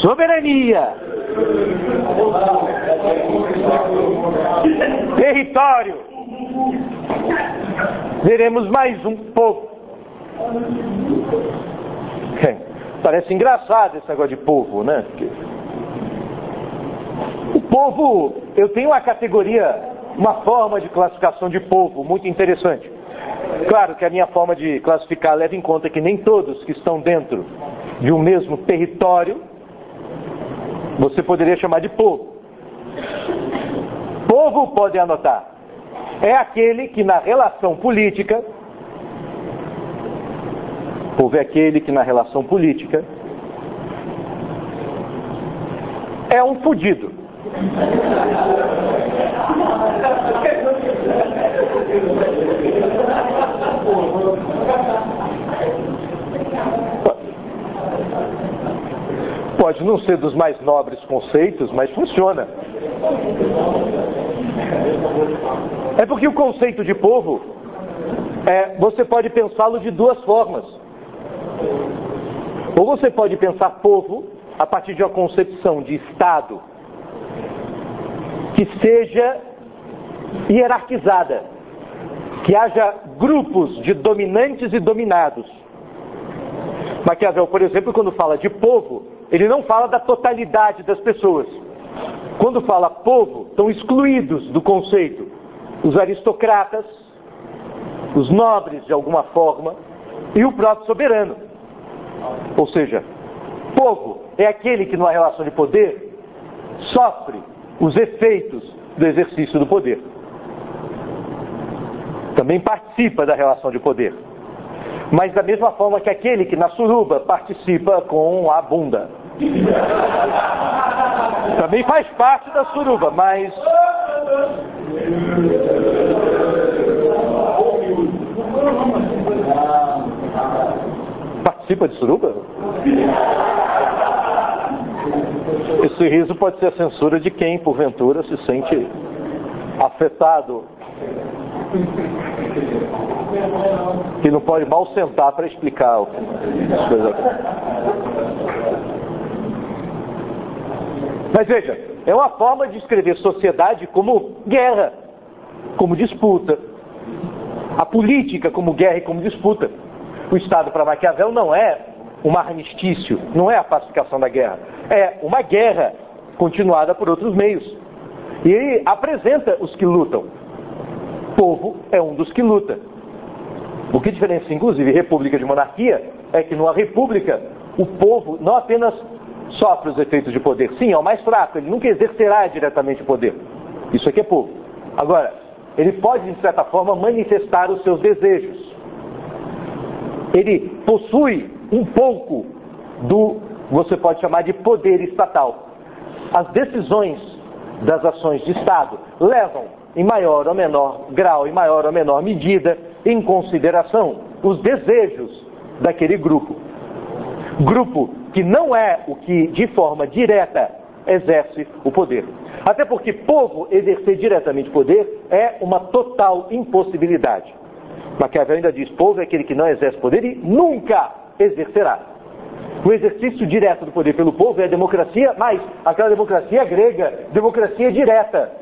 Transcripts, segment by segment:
Soberania. Território. Veremos mais um povo. Parece engraçado esse negócio de povo, né? O povo, eu tenho uma categoria, uma forma de classificação de povo muito interessante. Claro que a minha forma de classificar leva em conta que nem todos que estão dentro de um mesmo território você poderia chamar de povo. Povo, pode anotar, é aquele que na relação política, povo é aquele que na relação política é um fudido. Pode não ser dos mais nobres conceitos, mas funciona. É porque o conceito de povo, é, você pode pensá-lo de duas formas. Ou você pode pensar povo a partir de uma concepção de Estado que seja hierarquizada, que haja grupos de dominantes e dominados. Maquiavel, por exemplo, quando fala de povo, ele não fala da totalidade das pessoas. Quando fala povo, estão excluídos do conceito os aristocratas, os nobres de alguma forma, e o próprio soberano. Ou seja, povo é aquele que numa relação de poder sofre os efeitos do exercício do poder. Também participa da relação de poder. Mas da mesma forma que aquele que na suruba participa com a bunda. Também faz parte da suruba, mas. Participa de suruba? Esse riso pode ser a censura de quem, porventura, se sente afetado. Que não pode mal sentar para explicar as coisas. Mas veja, é uma forma de escrever sociedade como guerra, como disputa. A política como guerra e como disputa. O Estado para Maquiavel não é um armistício, não é a pacificação da guerra. É uma guerra continuada por outros meios. E ele apresenta os que lutam. O povo é um dos que luta. O que diferencia, inclusive, república de monarquia é que numa república o povo não apenas sofre os efeitos de poder. Sim, é o mais fraco, ele nunca exercerá diretamente o poder. Isso aqui é povo. Agora, ele pode, de certa forma, manifestar os seus desejos. Ele possui um pouco do, você pode chamar de poder estatal. As decisões das ações de Estado levam, em maior ou menor grau, em maior ou menor medida, em consideração os desejos daquele grupo. Grupo que não é o que, de forma direta, exerce o poder. Até porque povo exercer diretamente poder é uma total impossibilidade. Maquiavel ainda diz, povo é aquele que não exerce poder e nunca exercerá. O exercício direto do poder pelo povo é a democracia, mas aquela democracia grega, democracia direta.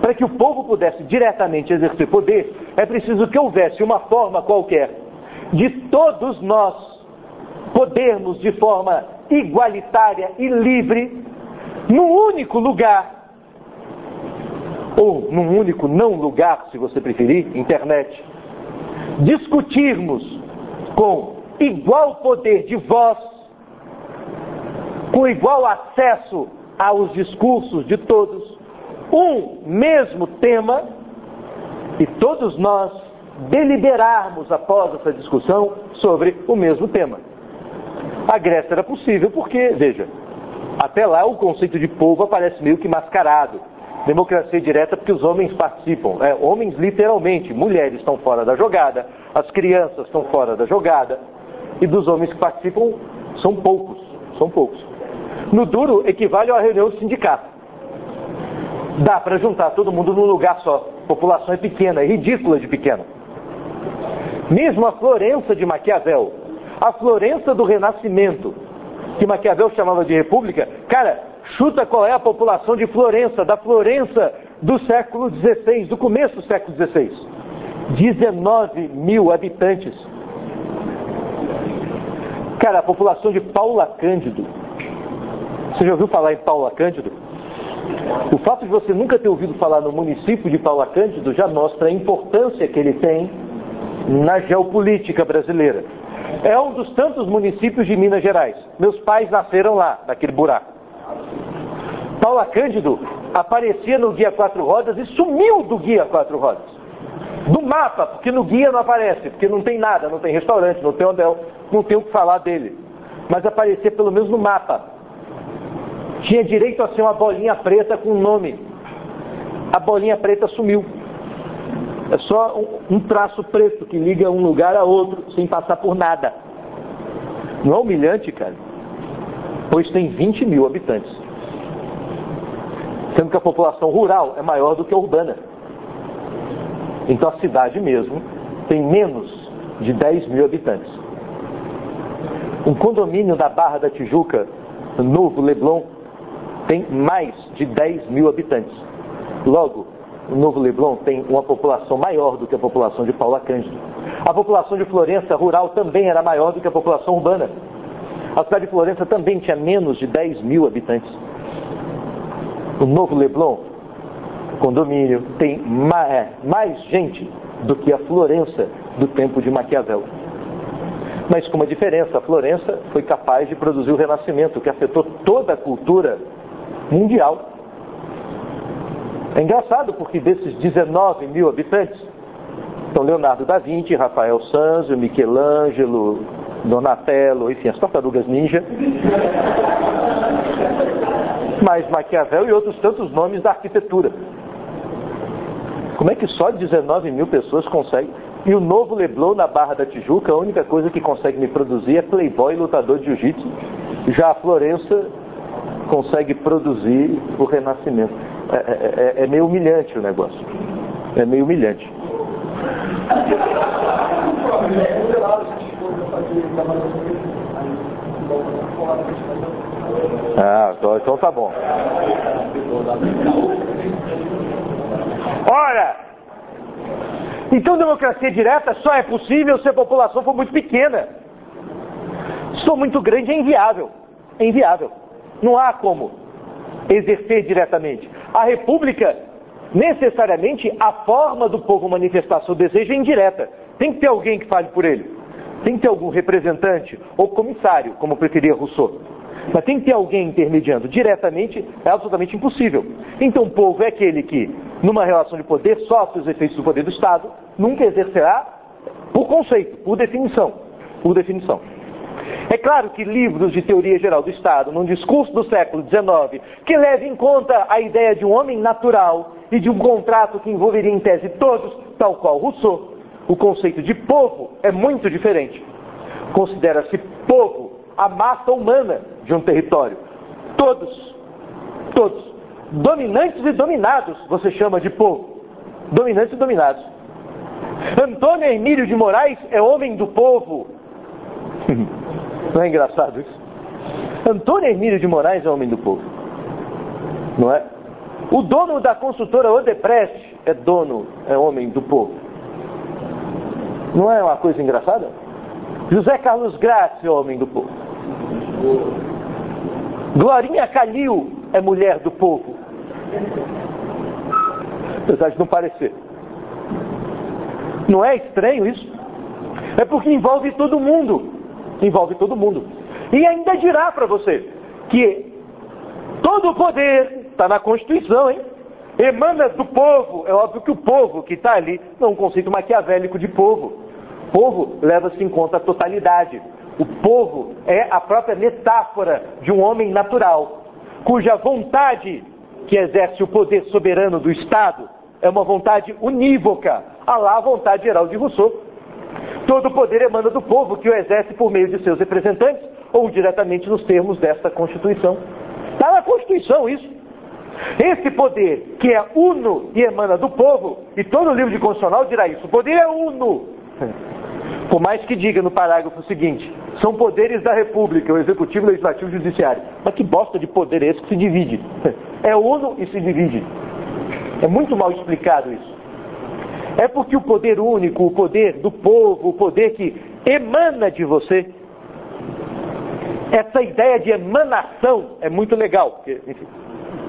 Para que o povo pudesse diretamente exercer poder, é preciso que houvesse uma forma qualquer de todos nós podermos de forma igualitária e livre, num único lugar, ou num único não lugar, se você preferir, internet, discutirmos com igual poder de voz, com igual acesso aos discursos de todos, um mesmo tema, e todos nós deliberarmos após essa discussão sobre o mesmo tema. A Grécia era possível porque, veja, até lá o conceito de povo aparece meio que mascarado. Democracia direta porque os homens participam. É, homens literalmente, mulheres estão fora da jogada, as crianças estão fora da jogada, e dos homens que participam são poucos, são poucos. No duro equivale a uma reunião do sindicato. Dá para juntar todo mundo num lugar só. A população é pequena, é ridícula de pequena. Mesmo a Florença de Maquiavel, A Florença do Renascimento, que Maquiavel chamava de república, cara, chuta qual é a população de Florença, da Florença do século XVI, do começo do século XVI. 19 mil habitantes. Cara, a população de Paula Cândido. Você já ouviu falar em Paula Cândido? O fato de você nunca ter ouvido falar no município de Paula Cândido já mostra a importância que ele tem na geopolítica brasileira. É um dos tantos municípios de Minas Gerais. Meus pais nasceram lá, naquele buraco. Paula Cândido aparecia no Guia Quatro Rodas e sumiu do Guia Quatro Rodas. Do mapa, porque no guia não aparece, porque não tem nada, não tem restaurante, não tem hotel, não tem o que falar dele. Mas aparecia pelo menos no mapa. Tinha direito a ser uma bolinha preta com um nome. A bolinha preta sumiu. É só um, traço preto que liga um lugar a outro sem passar por nada. Não é humilhante, cara? Pois tem 20 mil habitantes. Sendo que a população rural é maior do que a urbana. Então a cidade mesmo tem menos de 10 mil habitantes. Um condomínio da Barra da Tijuca, Novo Leblon, tem mais de 10 mil habitantes. Logo, o Novo Leblon tem uma população maior do que a população de Paula Cândido. A população de Florença rural também era maior do que a população urbana. A cidade de Florença também tinha menos de 10 mil habitantes. O Novo Leblon, condomínio, tem mais, mais gente do que a Florença do tempo de Maquiavel. Mas com uma diferença, a Florença foi capaz de produzir o Renascimento, que afetou toda a cultura mundial. É engraçado porque desses 19 mil habitantes, estão Leonardo da Vinci, Rafael Sanzio, Michelangelo, Donatello, enfim, as tartarugas ninja. Mas Maquiavel e outros tantos nomes da arquitetura. Como é que só 19 mil pessoas conseguem? E o novo Leblon na Barra da Tijuca, a única coisa que consegue me produzir é playboy lutador de jiu-jitsu. Já a Florença consegue produzir o renascimento. É, é, é, é meio humilhante o negócio. É meio humilhante. Ah, então, então tá bom. Ora, então democracia direta só é possível se a população for muito pequena. Se for muito grande é inviável. É inviável. Não há como exercer diretamente. A república, necessariamente, a forma do povo manifestar seu desejo é indireta. Tem que ter alguém que fale por ele. Tem que ter algum representante ou comissário, como preferia Rousseau. Mas tem que ter alguém intermediando. Diretamente é absolutamente impossível. Então o povo é aquele que, numa relação de poder, sofre os efeitos do poder do Estado, nunca exercerá por conceito, por definição. Por definição. É claro que livros de teoria geral do Estado, num discurso do século XIX, que leve em conta a ideia de um homem natural e de um contrato que envolveria em tese todos, tal qual Rousseau, o conceito de povo é muito diferente. Considera-se povo a massa humana de um território. Todos, todos, dominantes e dominados, você chama de povo. Dominantes e dominados. Antônio Emílio de Moraes é homem do povo. Não é engraçado isso? Antônio Emílio de Moraes é homem do povo. Não é? O dono da consultora Odebrecht é dono, é homem do povo. Não é uma coisa engraçada? José Carlos Grácio é homem do povo. Glorinha Calil é mulher do povo. Apesar de não parecer. Não é estranho isso? É porque envolve todo mundo envolve todo mundo. E ainda dirá para você que todo o poder está na Constituição, hein? Emana do povo. É óbvio que o povo que está ali não é um conceito maquiavélico de povo. Povo leva-se em conta a totalidade. O povo é a própria metáfora de um homem natural, cuja vontade que exerce o poder soberano do Estado é uma vontade unívoca, a lá vontade geral de Rousseau. Todo o poder emana do povo que o exerce por meio de seus representantes ou diretamente nos termos desta Constituição. Está na Constituição isso. Esse poder que é uno e emana do povo, e todo o livro de constitucional dirá isso, o poder é uno. Por mais que diga no parágrafo seguinte, são poderes da República, o Executivo, o Legislativo e o Judiciário. Mas que bosta de poder é esse que se divide? É uno e se divide. É muito mal explicado isso. É porque o poder único, o poder do povo, o poder que emana de você, essa ideia de emanação é muito legal. Porque, enfim,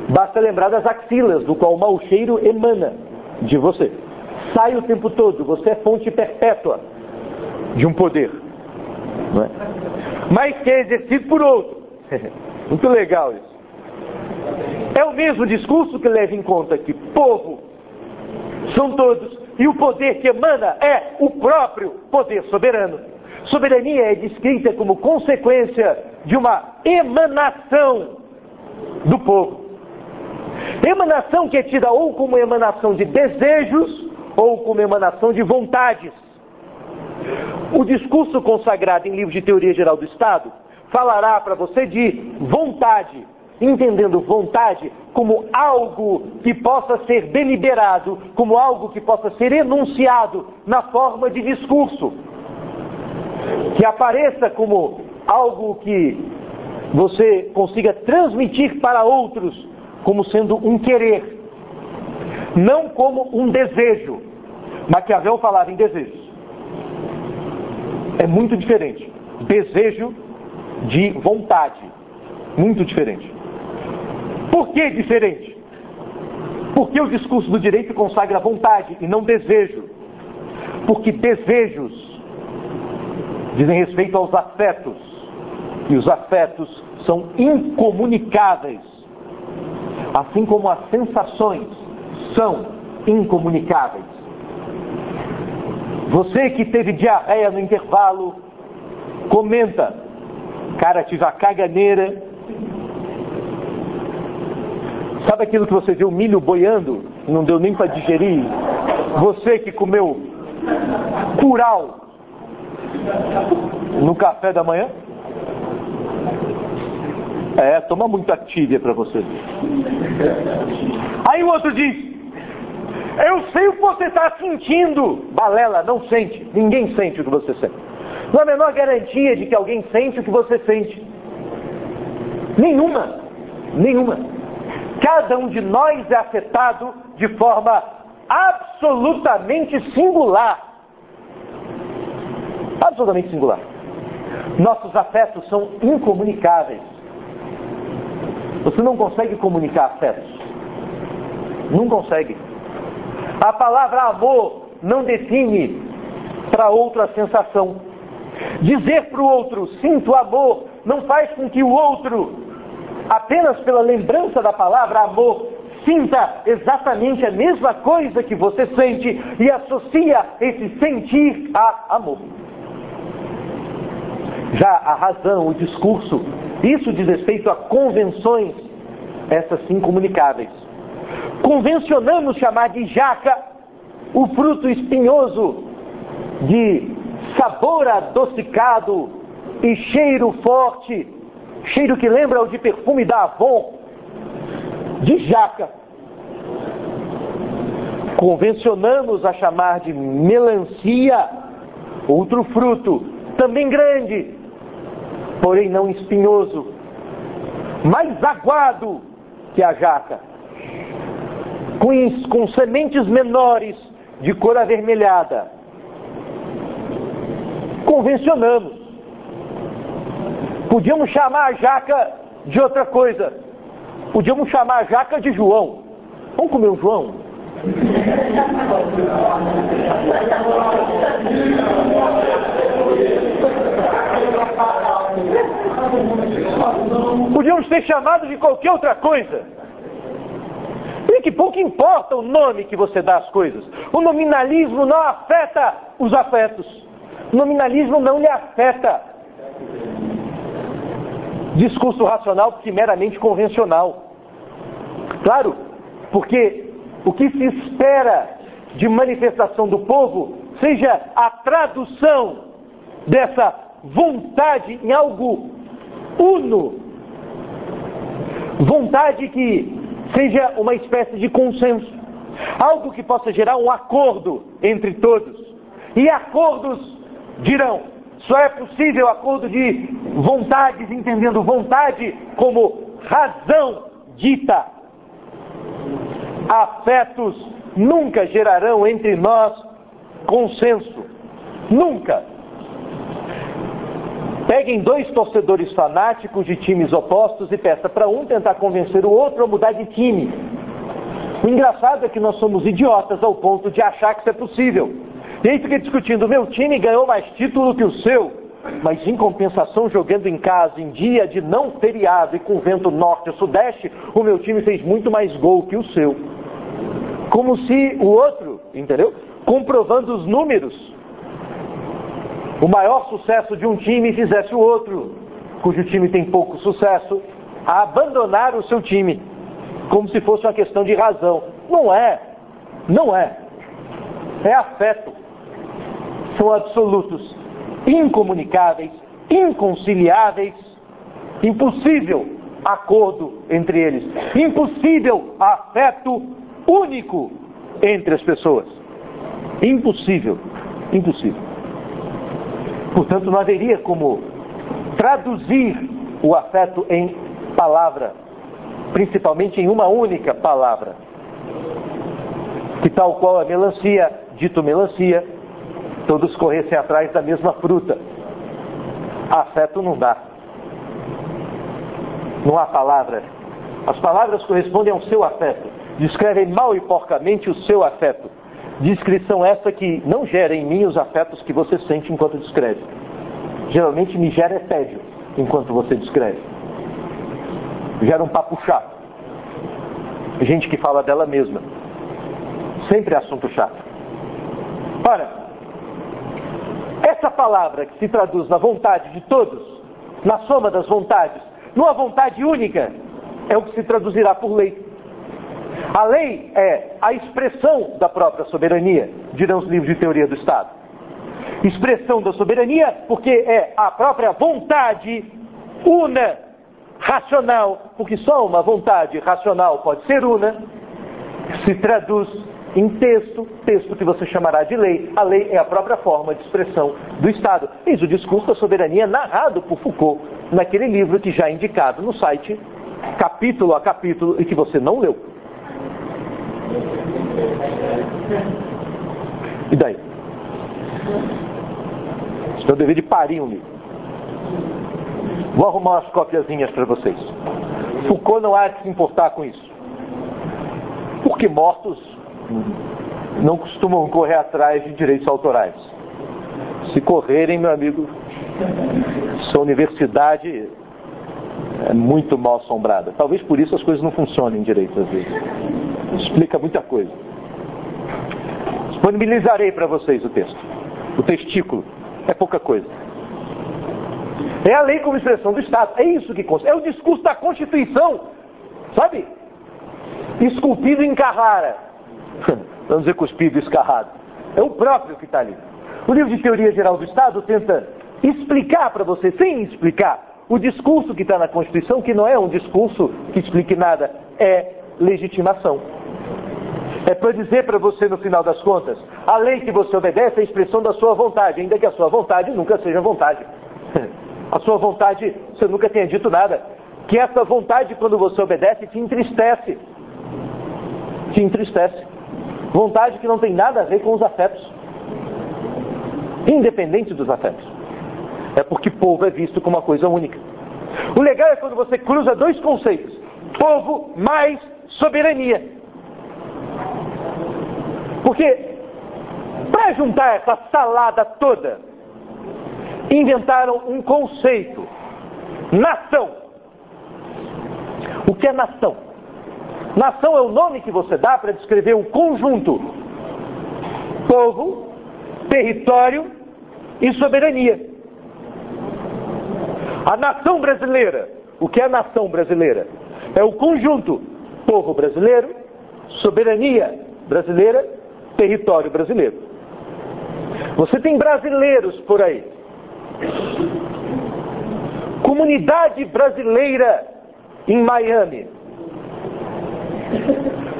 basta lembrar das axilas, do qual o mau cheiro emana de você. Sai o tempo todo, você é fonte perpétua de um poder. Não é? Mas que é exercido por outro. Muito legal isso. É o mesmo discurso que leva em conta que povo são todos e o poder que emana é o próprio poder soberano. Soberania é descrita como consequência de uma emanação do povo. Emanação que é tida ou como emanação de desejos ou como emanação de vontades. O discurso consagrado em livro de teoria geral do Estado falará para você de vontade, entendendo vontade como algo que possa ser deliberado, como algo que possa ser enunciado na forma de discurso, que apareça como algo que você consiga transmitir para outros como sendo um querer, não como um desejo. Maquiavel falava em desejos. É muito diferente. Desejo de vontade. Muito diferente. Por que diferente? Porque o discurso do direito consagra vontade e não desejo. Porque desejos dizem respeito aos afetos. E os afetos são incomunicáveis. Assim como as sensações são incomunicáveis. Você que teve diarreia no intervalo, comenta. Cara, tive a caganeira. Sabe aquilo que você viu milho boiando? Não deu nem para digerir? Você que comeu curau no café da manhã? É, toma muita tívia para você. Aí o outro diz, eu sei o que você está sentindo. Balela, não sente. Ninguém sente o que você sente. Não há a menor garantia de que alguém sente o que você sente. Nenhuma. Nenhuma. Cada um de nós é afetado de forma absolutamente singular. Absolutamente singular. Nossos afetos são incomunicáveis. Você não consegue comunicar afetos. Não consegue. A palavra amor não define para outro a sensação. Dizer para o outro sinto amor não faz com que o outro, apenas pela lembrança da palavra amor, sinta exatamente a mesma coisa que você sente e associa esse sentir a amor. Já a razão, o discurso, isso diz respeito a convenções, essas sim comunicáveis. Convencionamos chamar de jaca o fruto espinhoso de sabor adocicado e cheiro forte, cheiro que lembra o de perfume da Avon, de jaca. Convencionamos a chamar de melancia outro fruto, também grande, porém não espinhoso, mais aguado que a jaca com, com sementes menores de cor avermelhada. Convencionamos. Podíamos chamar a jaca de outra coisa. Podíamos chamar a jaca de João. Vamos comer o João? Podíamos ter chamado de qualquer outra coisa. E que pouco importa o nome que você dá às coisas. O nominalismo não afeta os afetos. O nominalismo não lhe afeta. Discurso racional porque meramente convencional. Claro, porque o que se espera de manifestação do povo seja a tradução dessa vontade em algo uno. Vontade que seja uma espécie de consenso, algo que possa gerar um acordo entre todos. E acordos dirão, só é possível acordo de vontades, entendendo vontade como razão dita. Afetos nunca gerarão entre nós consenso. Nunca. Peguem dois torcedores fanáticos de times opostos e peça para um tentar convencer o outro a mudar de time. O engraçado é que nós somos idiotas ao ponto de achar que isso é possível. E aí discutindo, meu time ganhou mais título que o seu, mas em compensação, jogando em casa em dia de não feriado e com vento norte e sudeste, o meu time fez muito mais gol que o seu. Como se o outro, entendeu? Comprovando os números, o maior sucesso de um time fizesse o outro, cujo time tem pouco sucesso, a abandonar o seu time, como se fosse uma questão de razão. Não é. Não é. É afeto. São absolutos, incomunicáveis, inconciliáveis, impossível acordo entre eles, impossível afeto único entre as pessoas. Impossível. Impossível. Portanto, não haveria como traduzir o afeto em palavra, principalmente em uma única palavra. Que tal qual a melancia, dito melancia, todos corressem atrás da mesma fruta. Afeto não dá. Não há palavra. As palavras correspondem ao seu afeto. Descrevem mal e porcamente o seu afeto. Descrição essa que não gera em mim os afetos que você sente enquanto descreve. Geralmente me gera tédio enquanto você descreve. Gera um papo chato. Gente que fala dela mesma. Sempre é assunto chato. Ora, essa palavra que se traduz na vontade de todos, na soma das vontades, numa vontade única, é o que se traduzirá por lei. A lei é a expressão da própria soberania, dirão os livros de teoria do Estado. Expressão da soberania, porque é a própria vontade una, racional, porque só uma vontade racional pode ser una, se traduz em texto, texto que você chamará de lei. A lei é a própria forma de expressão do Estado. Eis o discurso da soberania narrado por Foucault naquele livro que já é indicado no site, capítulo a capítulo, e que você não leu. E daí? Isso é o dever de parir um livro. Vou arrumar umas copiazinhas para vocês. Foucault não há de se importar com isso. Porque mortos não costumam correr atrás de direitos autorais. Se correrem, meu amigo, sua universidade é muito mal assombrada. Talvez por isso as coisas não funcionem direito às vezes. Explica muita coisa. Disponibilizarei para vocês o texto. O testículo. É pouca coisa. É a lei como expressão do Estado. É isso que consta. É o discurso da Constituição. Sabe? Esculpido em Carrara. Vamos dizer cuspido, escarrado. É o próprio que está ali. O livro de Teoria Geral do Estado tenta explicar para você, sem explicar, o discurso que está na Constituição, que não é um discurso que explique nada, é legitimação. É para dizer para você no final das contas, a lei que você obedece é a expressão da sua vontade, ainda que a sua vontade nunca seja vontade. A sua vontade, você nunca tenha dito nada. Que essa vontade, quando você obedece, te entristece. Te entristece. Vontade que não tem nada a ver com os afetos. Independente dos afetos. É porque povo é visto como uma coisa única. O legal é quando você cruza dois conceitos. Povo mais soberania. Porque, para juntar essa salada toda, inventaram um conceito: nação. O que é nação? Nação é o nome que você dá para descrever o conjunto: povo, território e soberania. A nação brasileira. O que é a nação brasileira? É o conjunto povo brasileiro, soberania brasileira, território brasileiro. Você tem brasileiros por aí. Comunidade brasileira em Miami.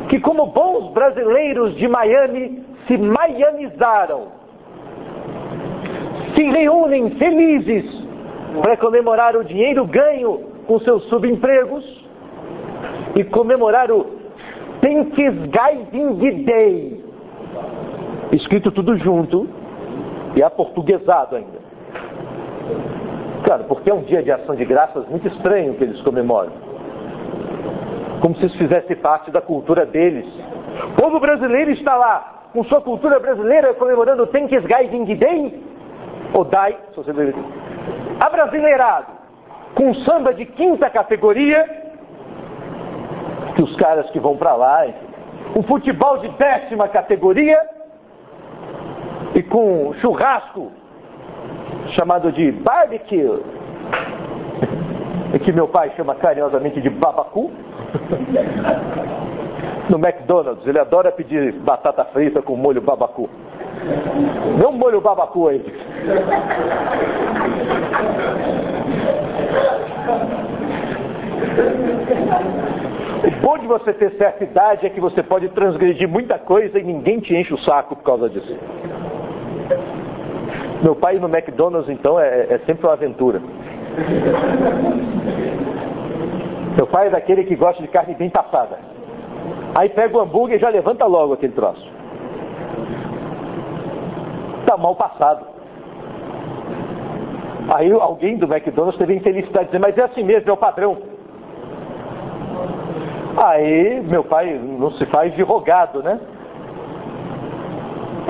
Que, como bons brasileiros de Miami, se maianizaram. se reúnem felizes para comemorar o dinheiro ganho com seus subempregos e comemorar o Thanksgiving Day. Escrito tudo junto e aportuguesado ainda. Claro, porque é um dia de ação de graças muito estranho que eles comemoram. Como se isso fizesse parte da cultura deles. O povo brasileiro está lá, com sua cultura brasileira, comemorando o Thanksgiving Day, ou DAI, se você ver. Abrasileirado, com samba de quinta categoria, que os caras que vão para lá, um futebol de décima categoria, e com churrasco chamado de barbecue, que meu pai chama carinhosamente de babacu. No McDonald's, ele adora pedir batata frita com molho babacu. Um molho babacu aí. O bom de você ter certa idade é que você pode transgredir muita coisa e ninguém te enche o saco por causa disso. Meu pai no McDonald's, então, é, é sempre uma aventura. Meu pai é daquele que gosta de carne bem passada. Aí pega o hambúrguer e já levanta logo aquele troço. Está mal passado. Aí alguém do McDonald's teve a infelicidade de dizer, mas é assim mesmo, é o padrão. Aí meu pai não se faz de rogado, né?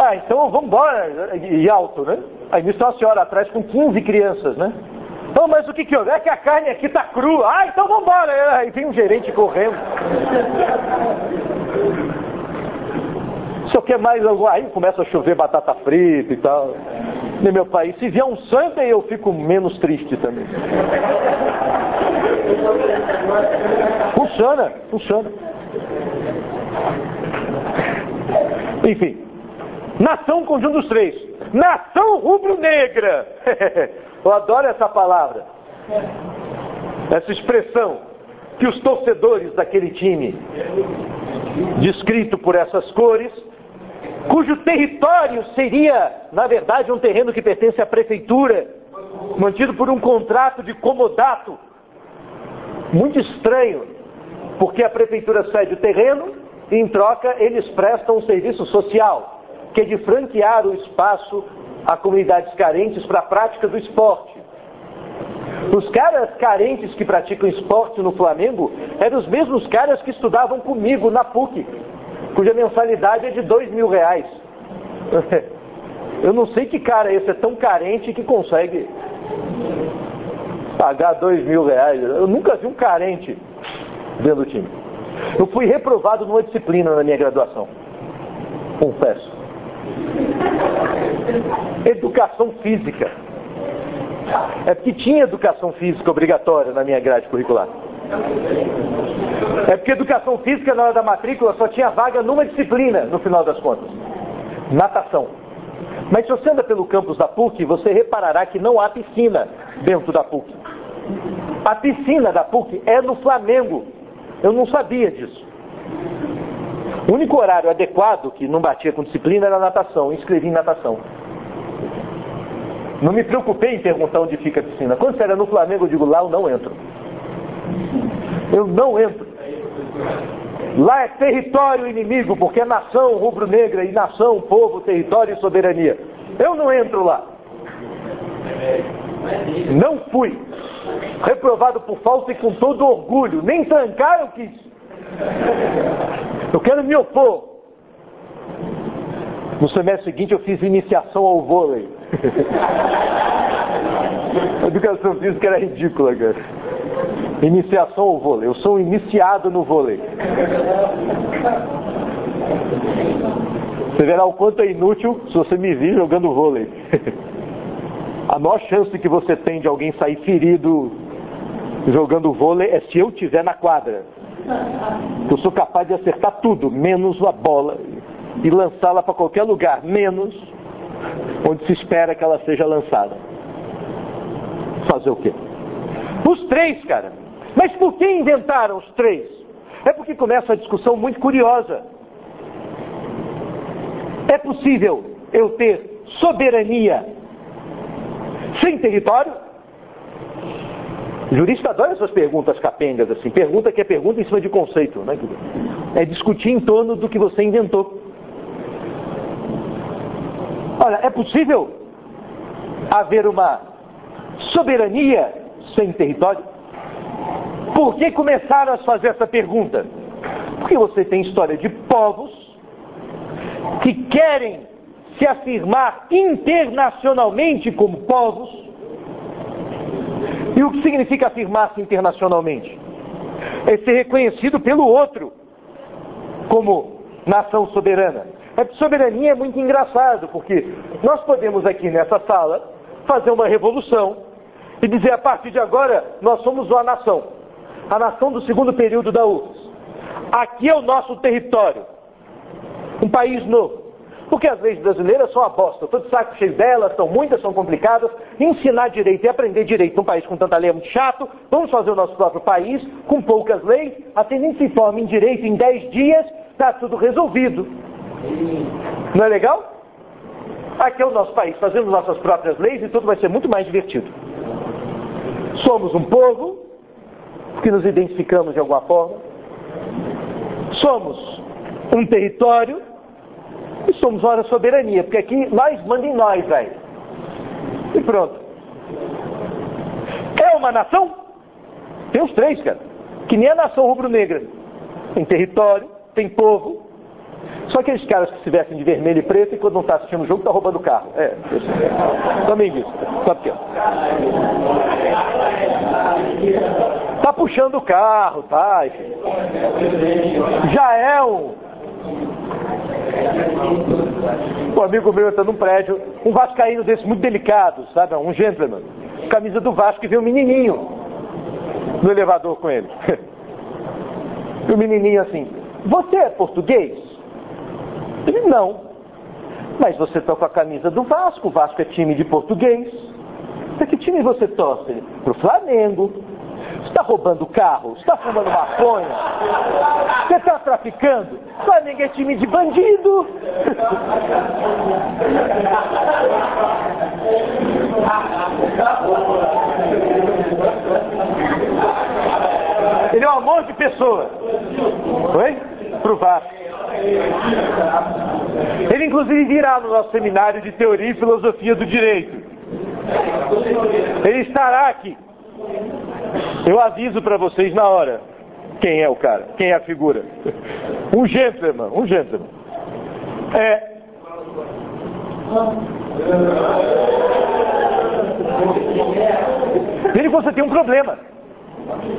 Ah, então vamos embora. E alto, né? Aí nisso uma senhora atrás com 15 crianças, né? Então, mas o que que houve? É que a carne aqui tá crua. Ah, então vamos embora. Aí vem um gerente correndo. Se eu quer mais algum, aí começa a chover batata frita e tal. No meu país, se vier um Sunday, eu fico menos triste também. Funciona, funciona. Enfim, nação conjunto dos três. Nação rubro-negra. Eu adoro essa palavra. Essa expressão que os torcedores daquele time, descrito por essas cores, cujo território seria, na verdade, um terreno que pertence à prefeitura, mantido por um contrato de comodato. Muito estranho, porque a prefeitura cede o terreno e, em troca, eles prestam um serviço social, que é de franquear o espaço a comunidades carentes para a prática do esporte. Os caras carentes que praticam esporte no Flamengo eram os mesmos caras que estudavam comigo na PUC cuja mensalidade é de dois mil reais. Eu não sei que cara esse é tão carente que consegue pagar dois mil reais. Eu nunca vi um carente dentro do time. Eu fui reprovado numa disciplina na minha graduação. Confesso. Educação física. É porque tinha educação física obrigatória na minha grade curricular. É porque educação física na hora da matrícula só tinha vaga numa disciplina, no final das contas. Natação. Mas se você anda pelo campus da PUC, você reparará que não há piscina dentro da PUC. A piscina da PUC é no Flamengo. Eu não sabia disso. O único horário adequado que não batia com disciplina era natação. Eu inscrevi em natação. Não me preocupei em perguntar onde fica a piscina. Quando você era no Flamengo, eu digo, lá eu não entro. Eu não entro. Lá é território inimigo, porque é nação rubro-negra e nação, povo, território e soberania. Eu não entro lá. Não fui. Reprovado por falta e com todo orgulho. Nem trancar eu quis. Eu quero me opor. No semestre seguinte eu fiz iniciação ao vôlei. A educação física era ridícula, cara. Iniciação ao vôlei. Eu sou iniciado no vôlei. Você verá o quanto é inútil se você me vir jogando vôlei. A maior chance que você tem de alguém sair ferido jogando vôlei é se eu estiver na quadra. Eu sou capaz de acertar tudo, menos a bola, e lançá-la para qualquer lugar, menos onde se espera que ela seja lançada. Fazer o quê? Os três, cara. Mas por que inventaram os três? É porque começa uma discussão muito curiosa. É possível eu ter soberania sem território? O jurista adora essas perguntas capengas, assim, pergunta que é pergunta em cima de conceito, né? É discutir em torno do que você inventou. Olha, é possível haver uma soberania sem território? Por que começaram a fazer essa pergunta? Porque você tem história de povos que querem se afirmar internacionalmente como povos. E o que significa afirmar-se internacionalmente? É ser reconhecido pelo outro como nação soberana. A soberania é muito engraçado, porque nós podemos aqui nessa sala fazer uma revolução e dizer a partir de agora nós somos uma nação. A nação do segundo período da URSS. Aqui é o nosso território. Um país novo. Porque as leis brasileiras são a bosta. De saco cheio delas, são muitas, são complicadas. Ensinar direito e aprender direito num país com tanta lei é muito chato. Vamos fazer o nosso próprio país, com poucas leis. Assim nem se forma em direito em 10 dias, está tudo resolvido. Não é legal? Aqui é o nosso país, fazendo nossas próprias leis e tudo vai ser muito mais divertido. Somos um povo, que nos identificamos de alguma forma. Somos um território e somos uma soberania, porque aqui nós manda em nós, velho. E pronto. É uma nação? Tem os três, cara. Que nem a nação rubro-negra. Tem território, tem povo. Só aqueles caras que se vestem de vermelho e preto e quando não está assistindo o jogo está roubando o carro. É, também visto. Sabe o que? Está puxando o carro, tá? Já é um, um amigo meu está num prédio, um vascaíno desse muito delicado, sabe? Um gentleman. Camisa do Vasco e vê um menininho no elevador com ele. E o menininho assim, você é português? Ele, não. Mas você com a camisa do Vasco, o Vasco é time de português. Para que time você torce? Para o Flamengo. Está roubando carro? Está fumando maconha? Você está traficando? Flamengo é time de bandido. Ele é um amor de pessoa. Oi? Pro Vasco. Ele inclusive virá no nosso seminário de teoria e filosofia do direito. Ele estará aqui. Eu aviso para vocês na hora quem é o cara, quem é a figura. Um gentleman, um gentleman. É. Veja que você tem um problema.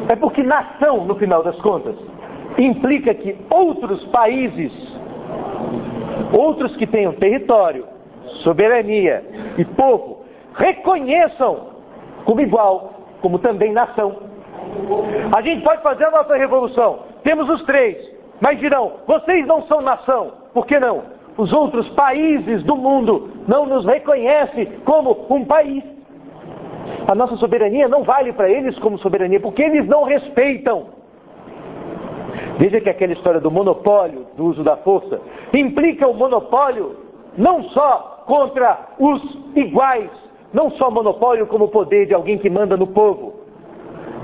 É porque nação, no final das contas, implica que outros países, outros que tenham território, soberania e povo, reconheçam como igual, como também nação. A gente pode fazer a nossa revolução. Temos os três. Mas dirão, vocês não são nação. Por que não? Os outros países do mundo não nos reconhecem como um país. A nossa soberania não vale para eles como soberania, porque eles não respeitam. Veja que aquela história do monopólio do uso da força implica o monopólio não só contra os iguais, não só monopólio como poder de alguém que manda no povo,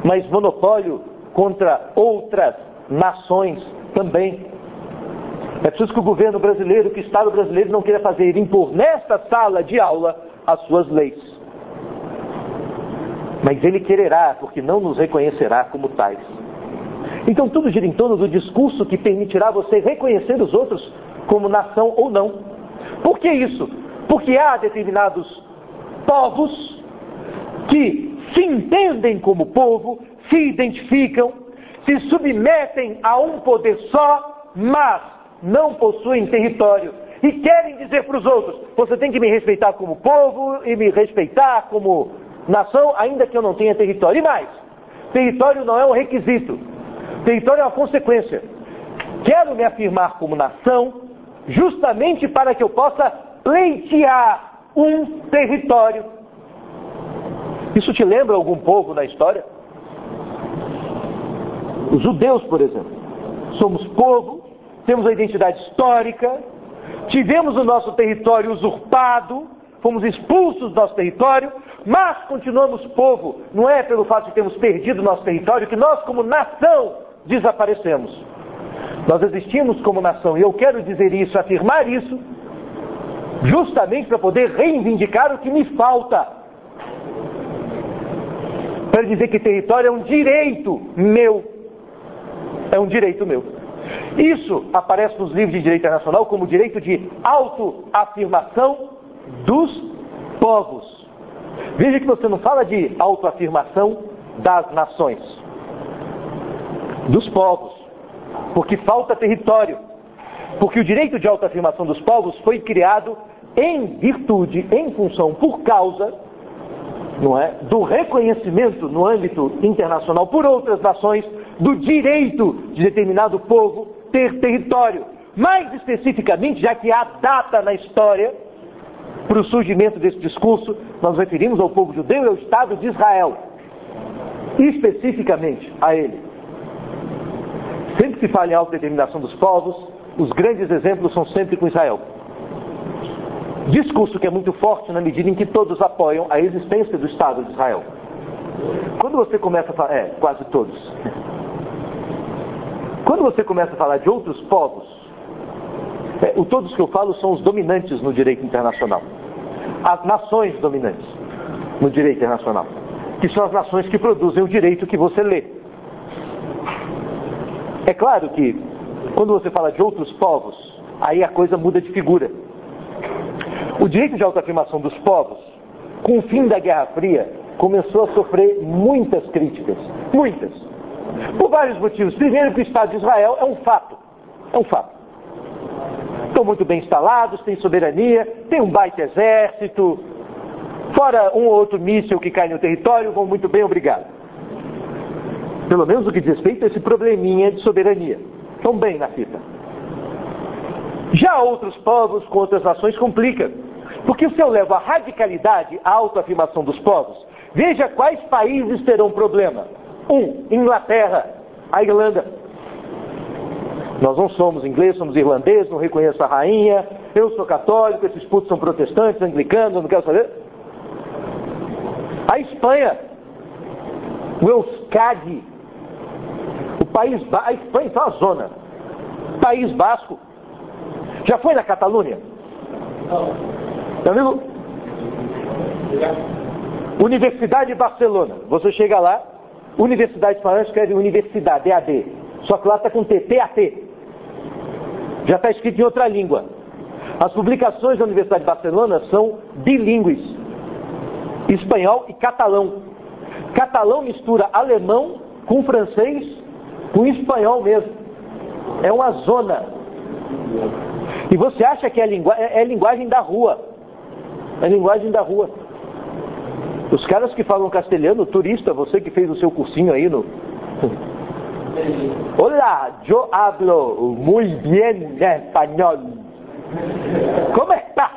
mas monopólio contra outras nações também. É preciso que o governo brasileiro, que o Estado brasileiro não queira fazer, impor nesta sala de aula as suas leis. Mas ele quererá, porque não nos reconhecerá como tais. Então tudo gira em torno do discurso que permitirá você reconhecer os outros como nação ou não. Por que isso? Porque há determinados povos que se entendem como povo, se identificam, se submetem a um poder só, mas não possuem território. E querem dizer para os outros, você tem que me respeitar como povo e me respeitar como nação, ainda que eu não tenha território. E mais, território não é um requisito. Território é uma consequência. Quero me afirmar como nação, justamente para que eu possa pleitear um território. Isso te lembra algum povo na história? Os judeus, por exemplo. Somos povo, temos a identidade histórica, tivemos o nosso território usurpado, fomos expulsos do nosso território, mas continuamos povo. Não é pelo fato de termos perdido nosso território que nós, como nação, desaparecemos. Nós existimos como nação, e eu quero dizer isso, afirmar isso, justamente para poder reivindicar o que me falta. Para dizer que território é um direito meu. É um direito meu. Isso aparece nos livros de direito internacional como direito de autoafirmação dos povos. Veja que você não fala de autoafirmação das nações, dos povos, porque falta território. Porque o direito de autoafirmação dos povos foi criado em virtude, em função, por causa, não é, do reconhecimento no âmbito internacional por outras nações do direito de determinado povo ter território. Mais especificamente, já que há data na história para o surgimento desse discurso, nós referimos ao povo judeu e ao Estado de Israel. Especificamente a ele. Sempre que se fala em autodeterminação dos povos, os grandes exemplos são sempre com Israel. Discurso que é muito forte na medida em que todos apoiam a existência do Estado de Israel. Quando você começa a falar, é, quase todos. Quando você começa a falar de outros povos, é, o todos que eu falo são os dominantes no direito internacional. As nações dominantes no direito internacional. Que são as nações que produzem o direito que você lê. É claro que, quando você fala de outros povos, aí a coisa muda de figura. O direito de autoafirmação dos povos, com o fim da Guerra Fria, começou a sofrer muitas críticas. Muitas. Por vários motivos. Primeiro, que o Estado de Israel é um fato. É um fato. Estão muito bem instalados, têm soberania, tem um baita exército, fora um ou outro míssil que cai no território, vão muito bem, obrigado. Pelo menos o que diz respeito a esse probleminha de soberania. Estão bem na fita. Já outros povos com outras nações complica. Porque se eu levo a radicalidade à autoafirmação dos povos, veja quais países terão problema. Um, Inglaterra, a Irlanda. Nós não somos ingleses, somos irlandeses, não reconheço a rainha, eu sou católico, esses putos são protestantes, anglicanos, não quero saber. A Espanha, o Euskadi, o País Basco, a Espanha está uma zona. País Basco. Já foi na Catalunha? Meu amigo? Universidade de Barcelona. Você chega lá, Universidade Espanhola escreve Universidade, EAD. Só que lá está com T, TAT. Já está escrito em outra língua. As publicações da Universidade de Barcelona são bilíngues. Espanhol e catalão. Catalão mistura alemão com francês, com espanhol mesmo. É uma zona. E você acha que é, lingu é, é linguagem da rua. É linguagem da rua. Os caras que falam castelhano, turista, você que fez o seu cursinho aí no. Olá, eu hablo muito bem espanhol. Como está?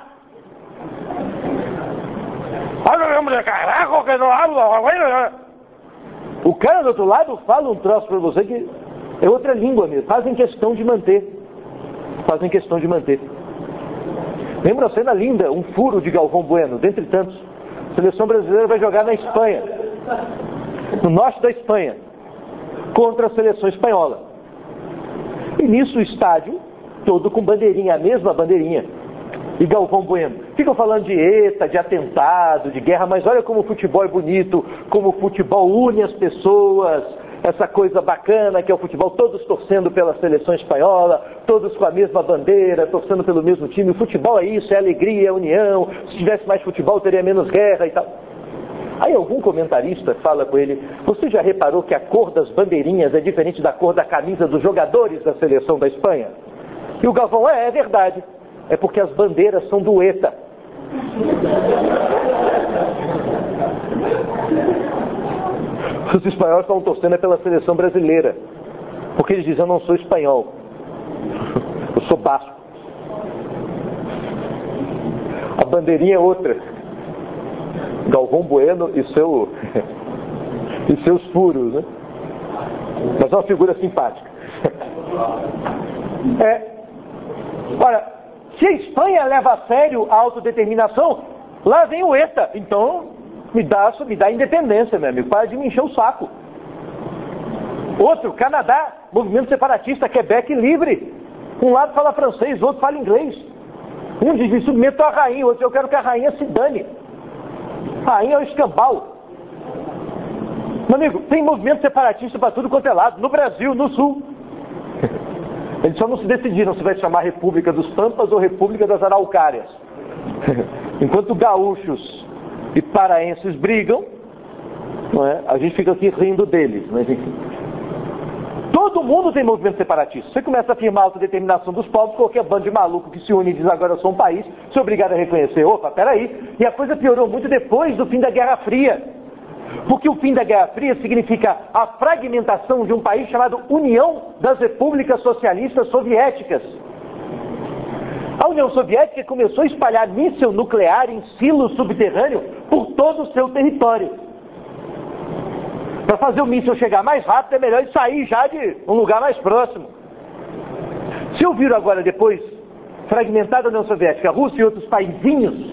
Caraca, que não hablo. O cara do outro lado fala um troço para você que é outra língua mesmo. Fazem questão de manter. Fazem questão de manter. Lembra a cena linda, um furo de Galvão Bueno, dentre tantos. A seleção brasileira vai jogar na Espanha, no norte da Espanha, contra a seleção espanhola. E nisso o estádio, todo com bandeirinha, a mesma bandeirinha. E Galvão Bueno. Ficam falando de ETA, de atentado, de guerra, mas olha como o futebol é bonito, como o futebol une as pessoas, essa coisa bacana que é o futebol, todos torcendo pela seleção espanhola, todos com a mesma bandeira, torcendo pelo mesmo time. O futebol é isso, é alegria, é união. Se tivesse mais futebol, teria menos guerra e tal. Aí algum comentarista fala com ele, você já reparou que a cor das bandeirinhas é diferente da cor da camisa dos jogadores da seleção da Espanha? E o Galvão, é, é verdade. É porque as bandeiras são do ETA. Os espanhóis estavam torcendo pela seleção brasileira. Porque eles dizem, eu não sou espanhol. Eu sou basco. A bandeirinha é outra. Galvão Bueno e, seu, e seus furos, né? Mas é uma figura simpática. É. Ora, se a Espanha leva a sério a autodeterminação, lá vem o ETA. Então, Me dá, me dá independência, meu amigo. Para de me encher o saco. Outro, Canadá, movimento separatista, Quebec livre. Um lado fala francês, outro fala inglês. Um diz, me submeto à rainha, outro, eu quero que a rainha se dane. Rainha é o escambau. Meu amigo, tem movimento separatista para tudo quanto é lado, no Brasil, no Sul. Eles só não se decidiram se vai chamar República dos Pampas ou República das Araucárias. Enquanto gaúchos e paraenses brigam, é? a gente fica aqui rindo deles. Mas enfim. Todo mundo tem movimento separatista. Você começa a afirmar a autodeterminação dos povos, qualquer bando de maluco que se une e diz agora eu sou um país, é obrigado a reconhecer, opa, peraí. E a coisa piorou muito depois do fim da Guerra Fria. Porque o fim da Guerra Fria significa a fragmentação de um país chamado União das Repúblicas Socialistas Soviéticas. A União Soviética começou a espalhar míssil nuclear em silo subterrâneo por todo o seu território. Para fazer o míssil chegar mais rápido, é melhor ele sair já de um lugar mais próximo. Se ouviram agora depois, fragmentada a União Soviética, a Rússia e outros paizinhos,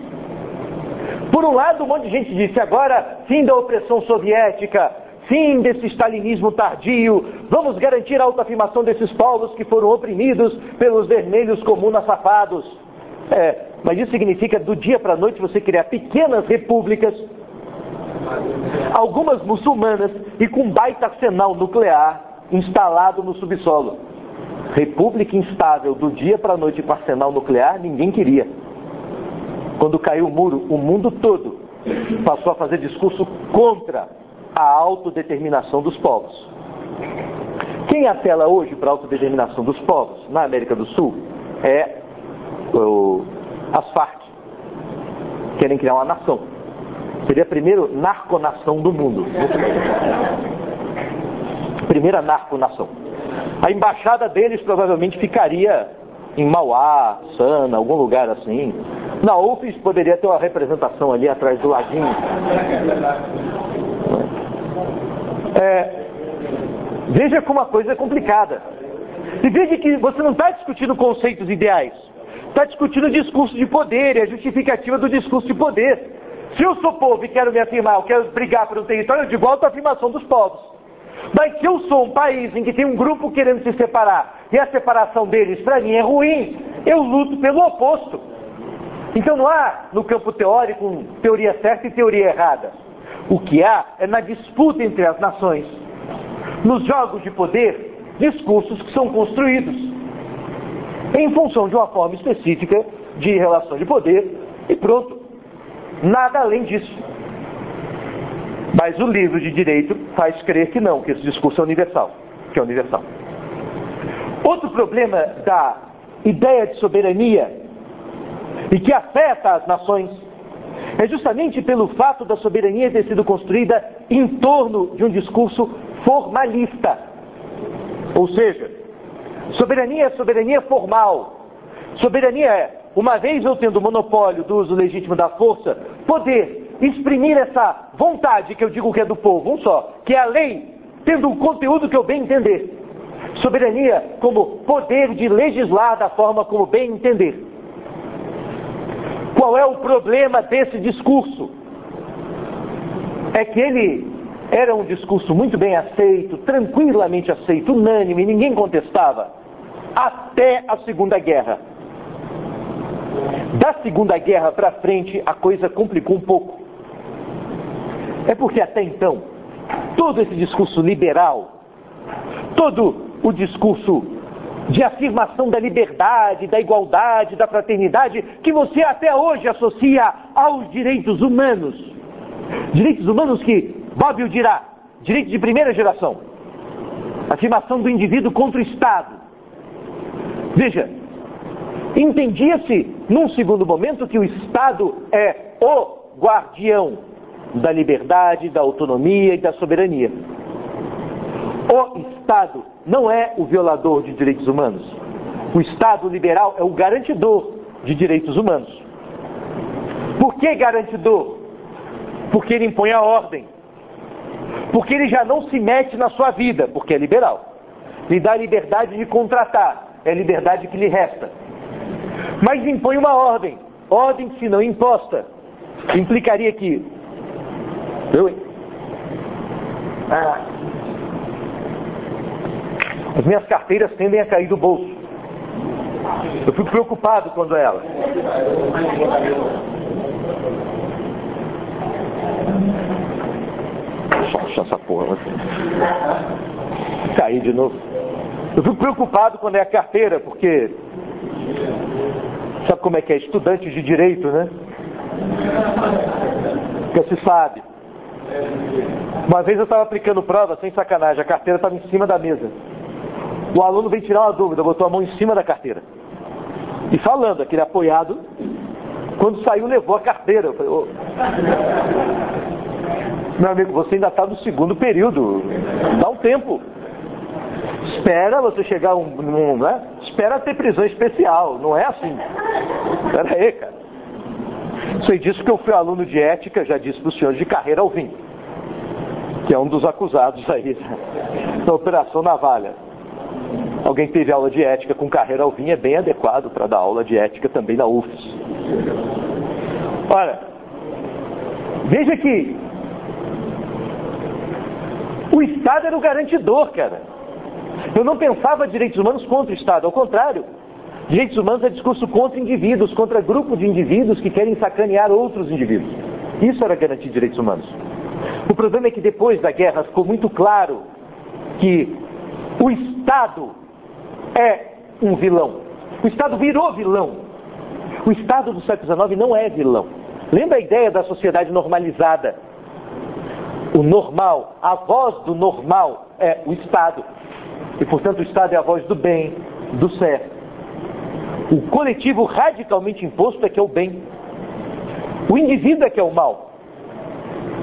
por um lado, um monte de gente disse agora, fim da opressão soviética, fim desse stalinismo tardio, vamos garantir a autoafirmação desses povos que foram oprimidos pelos vermelhos comunas safados. É, mas isso significa do dia para a noite você criar pequenas repúblicas, algumas muçulmanas e com baita arsenal nuclear instalado no subsolo. República instável do dia para a noite com arsenal nuclear, ninguém queria. Quando caiu o muro, o mundo todo passou a fazer discurso contra a autodeterminação dos povos. Quem apela hoje para a autodeterminação dos povos na América do Sul é o, as Farc. Querem criar uma nação. Seria a primeira narconação do mundo. Primeira narconação. A embaixada deles provavelmente ficaria em Mauá, Sana, algum lugar assim. Na UFES poderia ter uma representação ali atrás do ladinho. É, veja como a coisa é complicada. E veja que você não está discutindo conceitos ideais. Está discutindo o discurso de poder e a justificativa do discurso de poder. Se eu sou povo e quero me afirmar, eu quero brigar por um território, eu digo afirmação dos povos. Mas se eu sou um país em que tem um grupo querendo se separar e a separação deles para mim é ruim, eu luto pelo oposto. Então não há no campo teórico teoria certa e teoria errada. O que há é na disputa entre as nações, nos jogos de poder, discursos que são construídos em função de uma forma específica de relação de poder e pronto. Nada além disso. Mas o livro de direito faz crer que não, que esse discurso é universal, que é universal. Outro problema da ideia de soberania e que afeta as nações é justamente pelo fato da soberania ter sido construída em torno de um discurso formalista. Ou seja, soberania é soberania formal. Soberania é, uma vez eu tendo o monopólio do uso legítimo da força, poder exprimir essa vontade que eu digo que é do povo, um só, que é a lei, tendo o conteúdo que eu bem entender. Soberania como poder de legislar da forma como bem entender. Qual é o problema desse discurso? É que ele era um discurso muito bem aceito, tranquilamente aceito, unânime, ninguém contestava, até a Segunda Guerra. Da Segunda Guerra para frente, a coisa complicou um pouco. É porque até então, todo esse discurso liberal, todo o discurso de afirmação da liberdade, da igualdade, da fraternidade, que você até hoje associa aos direitos humanos. Direitos humanos que Bob o dirá, direitos de primeira geração. Afirmação do indivíduo contra o Estado. Veja, entendia-se num segundo momento que o Estado é o guardião da liberdade, da autonomia e da soberania. O Estado não é o violador de direitos humanos. O Estado liberal é o garantidor de direitos humanos. Por que garantidor? Porque ele impõe a ordem. Porque ele já não se mete na sua vida, porque é liberal. Lhe dá liberdade de contratar, é a liberdade que lhe resta. Mas impõe uma ordem. Ordem se não imposta, implicaria que Eu? Ah. As minhas carteiras tendem a cair do bolso. Eu fico preocupado quando é ela. Só essa porra. Cair de novo. Eu fico preocupado quando é a carteira, porque sabe como é que é? Estudante de direito, né? Porque se sabe. Uma vez eu estava aplicando prova, sem sacanagem, a carteira estava em cima da mesa. O aluno veio tirar uma dúvida, botou a mão em cima da carteira. E falando, aquele apoiado, quando saiu levou a carteira. Eu falei, oh. Meu amigo, você ainda está no segundo período. Dá um tempo. Espera você chegar um, um né? Espera ter prisão especial. Não é assim. Espera aí, cara. Sei disso que eu fui aluno de ética, já disse para o senhor de carreira ao vim, que é um dos acusados aí da Operação Navalha. Alguém que teve aula de ética com carreira ao vim é bem adequado para dar aula de ética também na UFES. Olha, veja que o Estado era o garantidor, cara. Eu não pensava direitos humanos contra o Estado, ao contrário. Direitos humanos é discurso contra indivíduos, contra grupos de indivíduos que querem sacanear outros indivíduos. Isso era garantir direitos humanos. O problema é que depois da guerra ficou muito claro que o Estado é um vilão. O Estado virou vilão. O Estado do século XIX não é vilão. Lembra a ideia da sociedade normalizada? O normal, a voz do normal é o Estado. E, portanto, o Estado é a voz do bem, do certo. O coletivo radicalmente imposto é que é o bem. O indivíduo é que é o mal.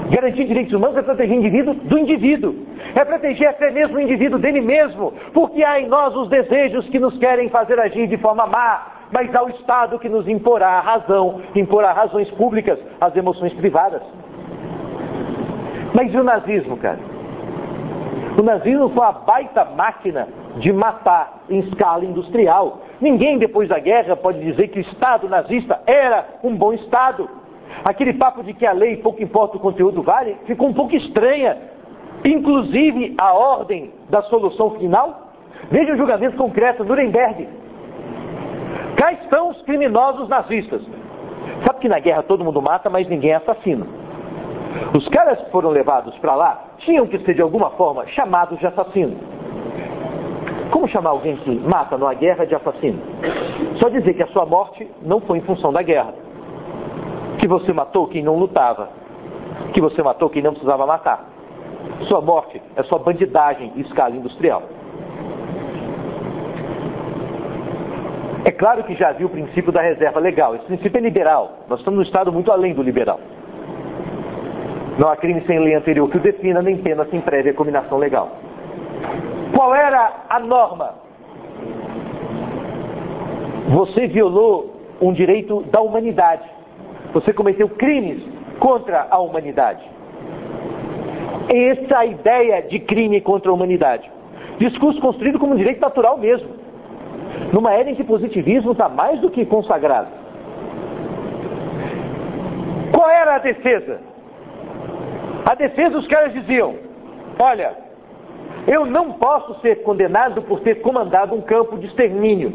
Garantir direitos humanos é proteger o indivíduo do indivíduo. É proteger até mesmo o indivíduo dele mesmo. Porque há em nós os desejos que nos querem fazer agir de forma má. Mas há o Estado que nos imporá a razão, imporá razões públicas às emoções privadas. Mas e o nazismo, cara? O nazismo foi uma baita máquina de matar em escala industrial. Ninguém depois da guerra pode dizer que o Estado nazista era um bom Estado. Aquele papo de que a lei, pouco importa o conteúdo vale, ficou um pouco estranha. Inclusive a ordem da solução final. Veja o julgamento concreto, Nuremberg. Cá estão os criminosos nazistas. Sabe que na guerra todo mundo mata, mas ninguém é assassino. Os caras que foram levados para lá tinham que ser de alguma forma chamados de assassino. Como chamar alguém que mata numa guerra de assassino? Só dizer que a sua morte não foi em função da guerra. Que você matou quem não lutava. Que você matou quem não precisava matar. Sua morte é sua bandidagem em escala industrial. É claro que já viu o princípio da reserva legal. Esse princípio é liberal. Nós estamos num estado muito além do liberal. Não há crime sem lei anterior que o defina, nem pena sem prévia combinação legal. Qual era a norma? Você violou um direito da humanidade. Você cometeu crimes contra a humanidade. Essa é a ideia de crime contra a humanidade. Discurso construído como um direito natural mesmo. Numa era em que positivismo está mais do que consagrado. Qual era a defesa? A defesa, os caras diziam: olha, eu não posso ser condenado por ter comandado um campo de extermínio.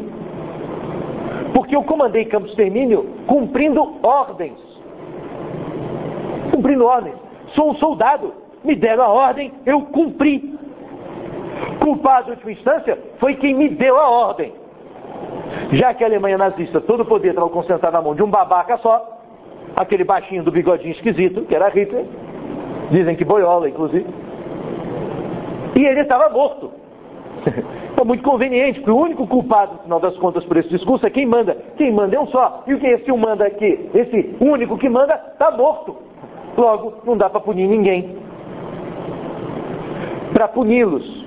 Porque eu comandei campo de extermínio cumprindo ordens. Cumprindo ordens. Sou um soldado. Me deram a ordem, eu cumpri. Culpado, em última instância, foi quem me deu a ordem. Já que a Alemanha nazista, todo o poder estava concentrado na mão de um babaca só, aquele baixinho do bigodinho esquisito, que era Hitler, Dizem que boiola, inclusive. E ele estava morto. É muito conveniente, porque o único culpado, no final das contas, por esse discurso é quem manda. Quem manda é um só. E o que esse um manda aqui? Esse único que manda está morto. Logo, não dá para punir ninguém. Para puni-los,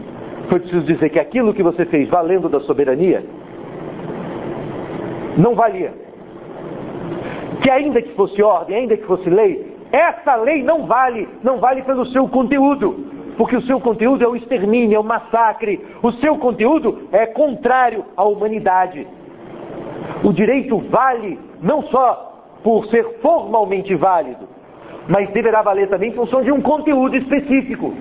foi preciso dizer que aquilo que você fez valendo da soberania não valia. Que ainda que fosse ordem, ainda que fosse lei, essa lei não vale, não vale pelo seu conteúdo, porque o seu conteúdo é o extermínio, é o massacre. O seu conteúdo é contrário à humanidade. O direito vale não só por ser formalmente válido, mas deverá valer também em função de um conteúdo específico.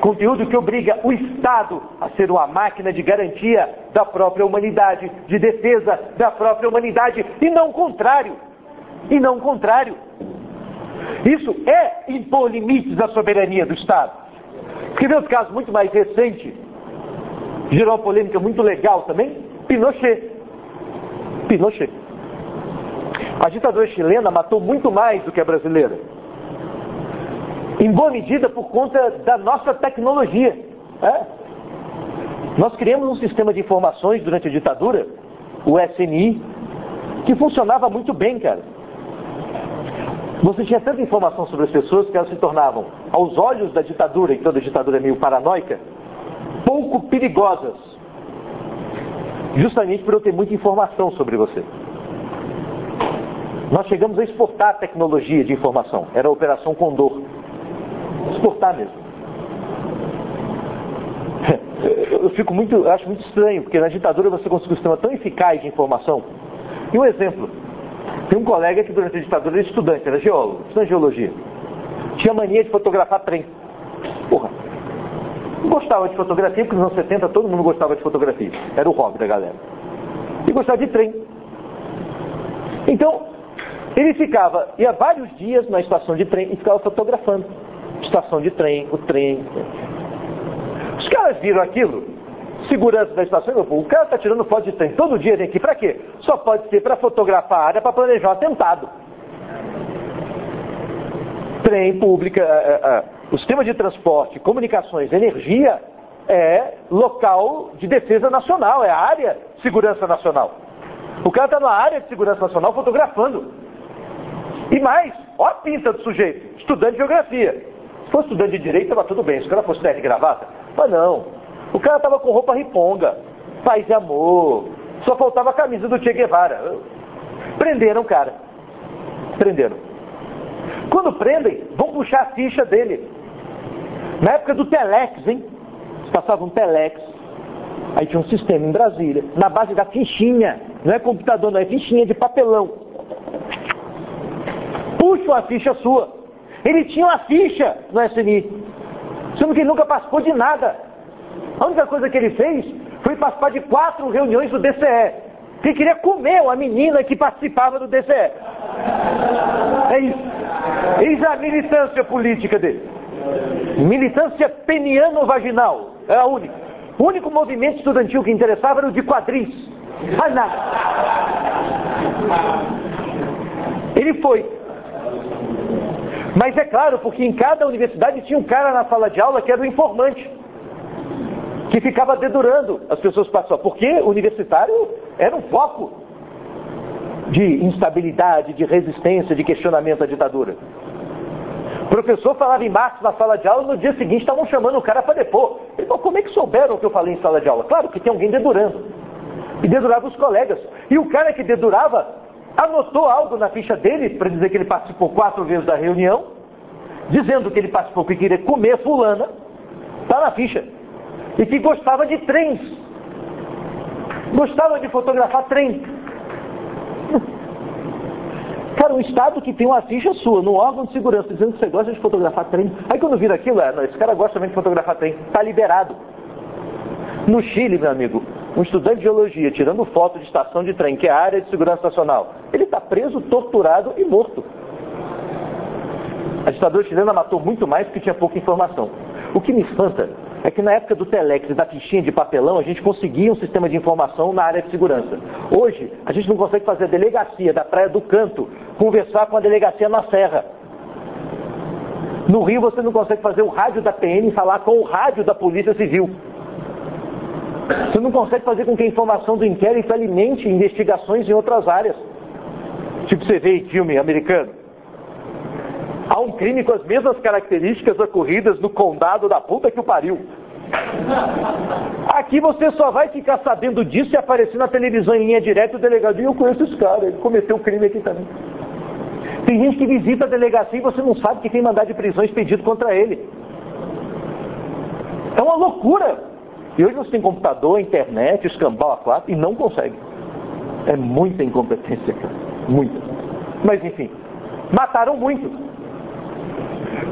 Conteúdo que obriga o Estado a ser uma máquina de garantia da própria humanidade, de defesa da própria humanidade, e não contrário. E não contrário. Isso é impor limites à soberania do Estado. Ver outro caso muito mais recente? Gerou uma polêmica muito legal também? Pinochet. Pinochet. A ditadura chilena matou muito mais do que a brasileira. Em boa medida por conta da nossa tecnologia. É? Nós criamos um sistema de informações durante a ditadura, o SNI, que funcionava muito bem, cara. Você tinha tanta informação sobre as pessoas que elas se tornavam, aos olhos da ditadura, e toda ditadura é meio paranoica, pouco perigosas. Justamente por eu ter muita informação sobre você. Nós chegamos a exportar tecnologia de informação. Era a Operação Condor. Exportar mesmo. Eu fico muito, eu acho muito estranho, porque na ditadura você conseguiu um sistema tão eficaz de informação. E um exemplo. Tem um colega que durante a ditadura era estudante, era geólogo, estudante de geologia. Tinha mania de fotografar trem. Porra. Não gostava de fotografia, porque nos anos 70 todo mundo gostava de fotografia. Era o hobby da galera. E gostava de trem. Então, ele ficava, ia vários dias na estação de trem e ficava fotografando. Estação de trem, o trem. Os caras viram aquilo, segurança da estação, o cara está tirando foto de trem todo dia vem aqui, para quê? Só pode ser para fotografar a área para planejar um atentado. Trem, pública, é, é, o sistema de transporte, comunicações, energia é local de defesa nacional, é área de segurança nacional. O cara está na área de segurança nacional fotografando. E mais, olha a pinta do sujeito, estudante de geografia. Se fosse estudante de direito, estava tudo bem. Se o cara fosse terno de gravata, mas não. O cara estava com roupa riponga, paz e amor. Só faltava a camisa do Che Guevara. Prenderam o cara. Prenderam. Quando prendem, vão puxar a ficha dele. Na época do Telex, hein? Passava um Telex. Aí tinha um sistema em Brasília, na base da fichinha. Não é computador, não é fichinha de papelão puxam a ficha sua. Ele tinha uma ficha no SNI, sendo que ele nunca participou de nada. A única coisa que ele fez foi participar de quatro reuniões do DCE. Que queria comer uma menina que participava do DCE. É isso. Eis a militância política dele. Militância peniano-vaginal. É a única. O único movimento estudantil que interessava era o de quadris. Mais nada. Ele foi mas é claro, porque em cada universidade tinha um cara na sala de aula que era o informante, que ficava dedurando as pessoas participavam. Porque o universitário era um foco de instabilidade, de resistência, de questionamento à ditadura. O professor falava em Marx na sala de aula, no dia seguinte estavam chamando o cara para depor. Falou, como é que souberam o que eu falei em sala de aula? Claro que tem alguém dedurando. E dedurava os colegas. E o cara que dedurava anotou algo na ficha dele para dizer que ele participou quatro vezes da reunião, dizendo que ele participou que queria comer fulana, está na ficha. E que gostava de trens. Gostava de fotografar trem. Cara, um Estado que tem uma ficha sua no órgão de segurança dizendo que você gosta de fotografar trem. Aí quando vira aquilo, é, não, esse cara gosta também de fotografar trem. Está liberado. No Chile, meu amigo, um estudante de geologia tirando foto de estação de trem, que é a área de segurança nacional, ele está preso, torturado e morto. A ditadura chilena matou muito mais porque tinha pouca informação. O que me espanta é que na época do Telex e da fichinha de papelão, a gente conseguia um sistema de informação na área de segurança. Hoje, a gente não consegue fazer a delegacia da Praia do Canto conversar com a delegacia na Serra. No Rio, você não consegue fazer o rádio da PM falar com o rádio da Polícia Civil. Você não consegue fazer com que a informação do inquérito alimente investigações em outras áreas. Tipo você vê em filme americano. Há um crime com as mesmas características ocorridas no condado da puta que o pariu. Aqui você só vai ficar sabendo disso e aparecer na televisão em linha direta o delegado, e eu conheço esse cara, ele cometeu um crime aqui também. Tem gente que visita a delegacia e você não sabe que tem mandado de prisão expedido contra ele. É uma loucura. E hoje você tem computador, internet, escambau a quatro e não consegue. É muita incompetência, cara. Muita. Mas enfim, mataram muito.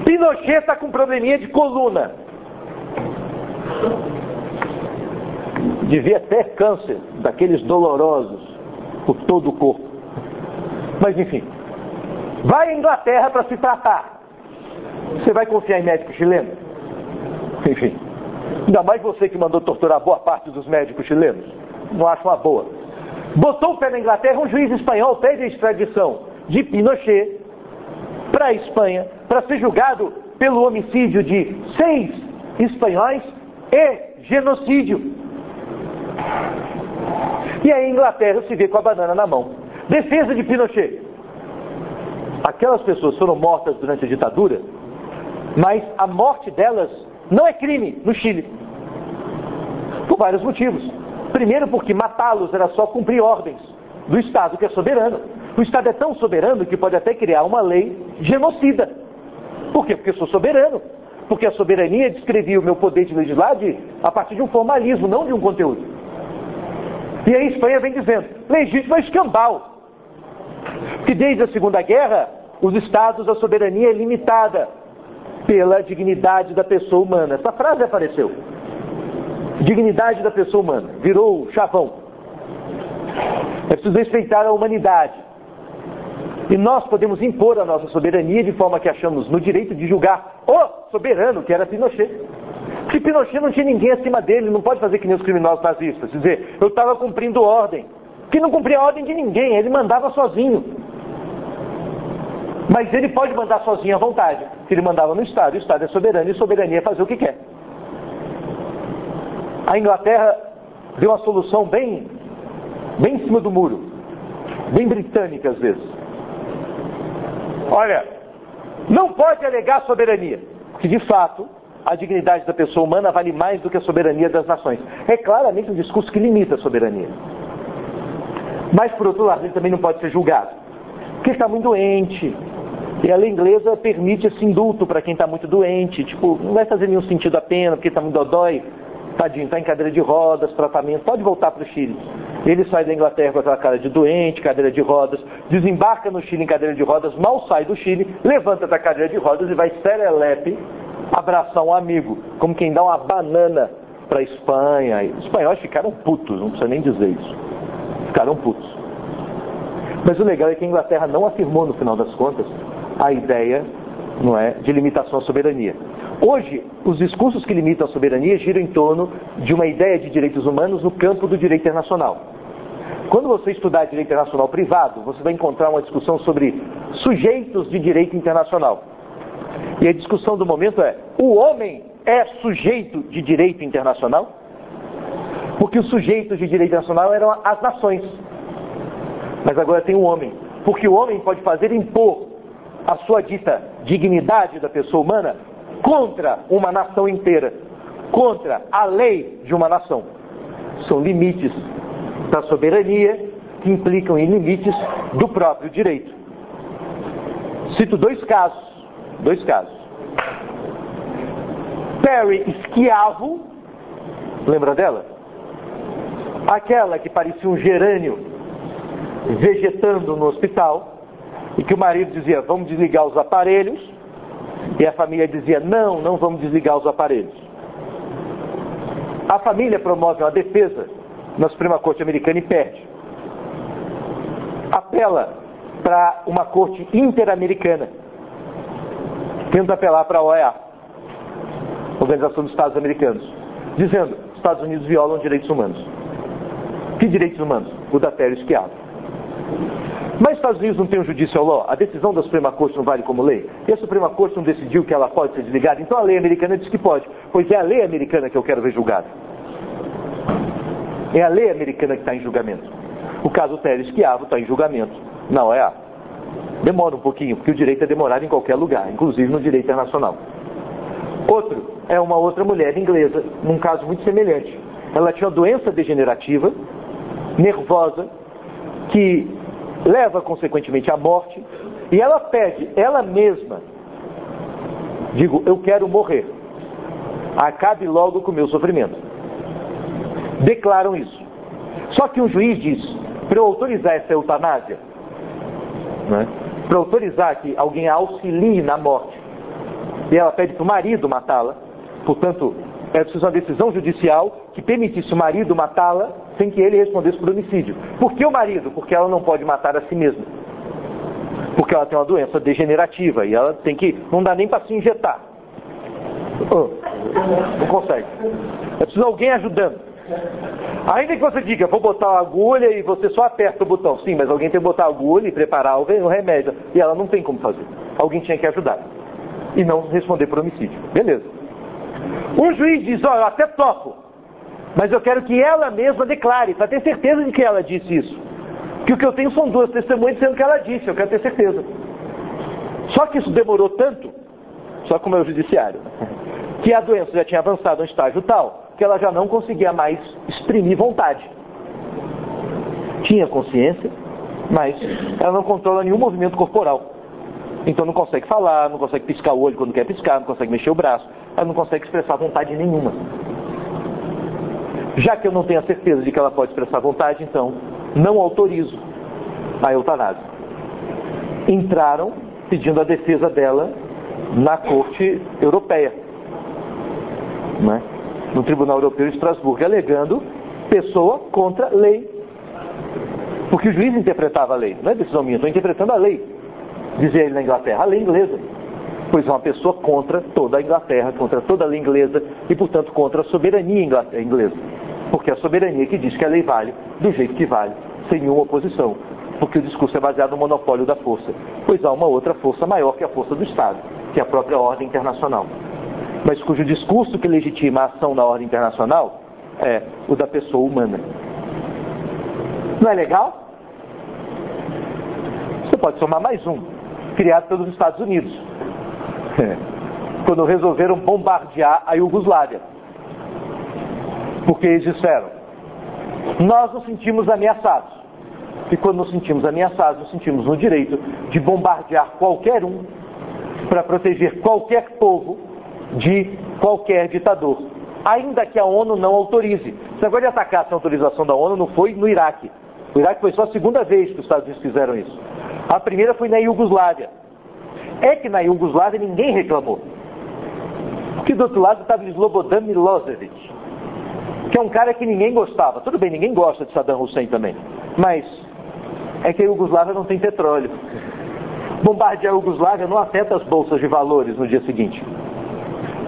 Pinochet está com probleminha de coluna. Devia ter câncer, daqueles dolorosos, por todo o corpo. Mas enfim, vai à Inglaterra para se tratar. Você vai confiar em médico chileno? Enfim, ainda mais você que mandou torturar boa parte dos médicos chilenos. Não acho uma boa. Botou o pé na Inglaterra, um juiz espanhol pede a extradição de Pinochet para a Espanha para ser julgado pelo homicídio de seis espanhóis e genocídio. E aí a Inglaterra se vê com a banana na mão. Defesa de Pinochet. Aquelas pessoas foram mortas durante a ditadura, mas a morte delas não é crime no Chile. Por vários motivos. Primeiro porque matá-los era só cumprir ordens do Estado que é soberano. O Estado é tão soberano que pode até criar uma lei genocida. Por quê? Porque eu sou soberano. Porque a soberania descrevia o meu poder de legislar de, a partir de um formalismo, não de um conteúdo. E a Espanha vem dizendo, legítimo é escambau. Que desde a Segunda Guerra, os estados, a soberania é limitada pela dignidade da pessoa humana. Essa frase apareceu. Dignidade da pessoa humana. Virou chavão. É preciso respeitar a humanidade. E nós podemos impor a nossa soberania de forma que achamos no direito de julgar o soberano, que era Pinochet. Se Pinochet não tinha ninguém acima dele, não pode fazer que nem os criminosos nazistas, dizer, eu estava cumprindo ordem. Que não cumpria a ordem de ninguém, ele mandava sozinho. Mas ele pode mandar sozinho à vontade, que ele mandava no Estado. O Estado é soberano e soberania é fazer o que quer. A Inglaterra deu uma solução bem, bem em cima do muro, bem britânica às vezes. Olha, não pode alegar soberania, porque de fato a dignidade da pessoa humana vale mais do que a soberania das nações. É claramente um discurso que limita a soberania. Mas por outro lado, ele também não pode ser julgado, porque está muito doente. E a lei inglesa permite esse indulto para quem está muito doente. Tipo, não vai fazer nenhum sentido a pena, porque está muito dodói. Tadinho, está em cadeira de rodas, tratamento, pode voltar para o Chile. Ele sai da Inglaterra com aquela cara de doente, cadeira de rodas, desembarca no Chile em cadeira de rodas, mal sai do Chile, levanta da cadeira de rodas e vai serelepe abraçar um amigo, como quem dá uma banana para a Espanha. Os espanhóis ficaram putos, não precisa nem dizer isso. Ficaram putos. Mas o legal é que a Inglaterra não afirmou, no final das contas, a ideia não é, de limitação à soberania. Hoje, os discursos que limitam a soberania giram em torno de uma ideia de direitos humanos no campo do direito internacional. Quando você estudar direito internacional privado, você vai encontrar uma discussão sobre sujeitos de direito internacional. E a discussão do momento é: o homem é sujeito de direito internacional? Porque os sujeitos de direito internacional eram as nações. Mas agora tem o homem. Porque o homem pode fazer impor a sua dita dignidade da pessoa humana contra uma nação inteira, contra a lei de uma nação. São limites da soberania que implicam em limites do próprio direito. Cito dois casos, dois casos. Perry Schiavo, lembra dela? Aquela que parecia um gerânio vegetando no hospital, e que o marido dizia, vamos desligar os aparelhos, e a família dizia, não, não vamos desligar os aparelhos. A família promove uma defesa na Suprema Corte Americana e perde. Apela para uma corte interamericana. Tenta apelar para a OEA, Organização dos Estados Americanos, dizendo Estados Unidos violam direitos humanos. Que direitos humanos? O da Pérez Esquiavo. Mas os Estados Unidos não tem um judicial law? A decisão da Suprema Corte não vale como lei? E a Suprema Corte não decidiu que ela pode ser desligada? Então a lei americana diz que pode. Pois é a lei americana que eu quero ver julgada. É a lei americana que está em julgamento. O caso Esquiavo está em julgamento na OEA. Demora um pouquinho, porque o direito é demorado em qualquer lugar, inclusive no direito internacional. Outro é uma outra mulher inglesa, num caso muito semelhante. Ela tinha uma doença degenerativa, nervosa, que leva consequentemente à morte, e ela pede, ela mesma, digo, eu quero morrer, acabe logo com o meu sofrimento. Declaram isso. Só que um juiz diz, para autorizar essa eutanásia, né, para autorizar que alguém auxilie na morte, e ela pede para o marido matá-la. Portanto, é preciso uma decisão judicial que permitisse o marido matá-la sem que ele respondesse por homicídio. Por que o marido? Porque ela não pode matar a si mesma. Porque ela tem uma doença degenerativa e ela tem que. não dá nem para se injetar. Não consegue. É preciso alguém ajudando. Ainda que você diga, vou botar a agulha e você só aperta o botão. Sim, mas alguém tem que botar a agulha e preparar o remédio. E ela não tem como fazer. Alguém tinha que ajudar. E não responder por homicídio. Beleza. O juiz diz, olha, até topo. Mas eu quero que ela mesma declare, para ter certeza de que ela disse isso. Que o que eu tenho são duas testemunhas dizendo que ela disse, eu quero ter certeza. Só que isso demorou tanto, só como é o judiciário, que a doença já tinha avançado a um estágio tal que ela já não conseguia mais exprimir vontade. Tinha consciência, mas ela não controla nenhum movimento corporal. Então não consegue falar, não consegue piscar o olho quando quer piscar, não consegue mexer o braço, ela não consegue expressar vontade nenhuma. Já que eu não tenho a certeza de que ela pode expressar vontade, então não autorizo a eutanásia. Entraram pedindo a defesa dela na Corte Europeia. Né? no Tribunal Europeu de Estrasburgo, alegando pessoa contra lei. Porque o juiz interpretava a lei, não é decisão minha, estou interpretando a lei. Dizia ele na Inglaterra, a lei inglesa. Pois é uma pessoa contra toda a Inglaterra, contra toda a lei inglesa e, portanto, contra a soberania inglesa. Porque é a soberania que diz que a lei vale do jeito que vale, sem nenhuma oposição. Porque o discurso é baseado no monopólio da força. Pois há uma outra força maior que a força do Estado, que é a própria ordem internacional mas cujo discurso que legitima a ação na ordem internacional é o da pessoa humana. Não é legal? Você pode somar mais um, criado pelos Estados Unidos, quando resolveram bombardear a Iugoslávia. Porque eles disseram, nós nos sentimos ameaçados. E quando nos sentimos ameaçados, nos sentimos no direito de bombardear qualquer um para proteger qualquer povo de qualquer ditador, ainda que a ONU não autorize. Esse negócio de atacar sem autorização da ONU não foi no Iraque. O Iraque foi só a segunda vez que os Estados Unidos fizeram isso. A primeira foi na Iugoslávia. É que na Iugoslávia ninguém reclamou. Porque do outro lado estava Slobodan Milosevic, que é um cara que ninguém gostava. Tudo bem, ninguém gosta de Saddam Hussein também. Mas é que a Iugoslávia não tem petróleo. Bombardear a Iugoslávia não afeta as bolsas de valores no dia seguinte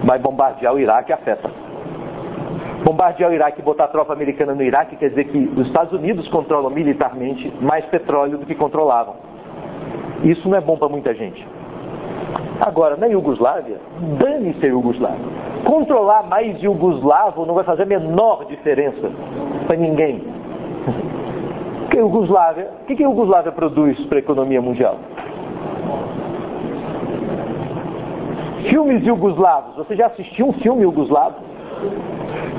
mas bombardear o Iraque afeta. Bombardear o Iraque e botar tropa americana no Iraque quer dizer que os Estados Unidos controlam militarmente mais petróleo do que controlavam. Isso não é bom para muita gente. Agora, na Iugoslávia, dane-se a Iugoslávia. Controlar mais Iugoslavo não vai fazer a menor diferença para ninguém. A Iugoslávia, o que a Iugoslávia produz para a economia mundial? Filmes iugoslavos. Você já assistiu um filme iugoslavo?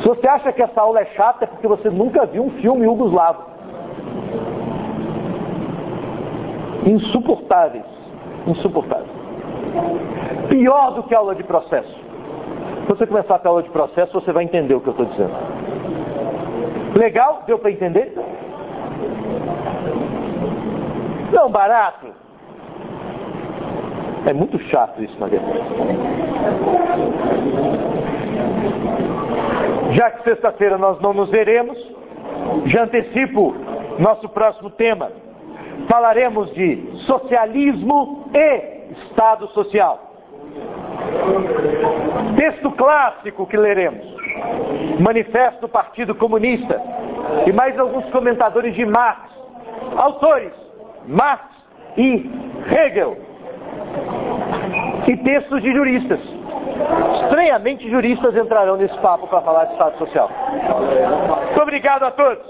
Se você acha que essa aula é chata, é porque você nunca viu um filme iugoslavo. Insuportáveis. Insuportáveis. Pior do que aula de processo. Se você começar a aula de processo, você vai entender o que eu estou dizendo. Legal? Deu para entender? Não, barato. É muito chato isso, verdade. Já que sexta-feira nós não nos veremos, já antecipo nosso próximo tema. Falaremos de socialismo e Estado Social. Texto clássico que leremos. Manifesto do Partido Comunista. E mais alguns comentadores de Marx. Autores, Marx e Hegel e textos de juristas. Estranhamente, juristas entrarão nesse papo para falar de Estado Social. Muito obrigado a todos.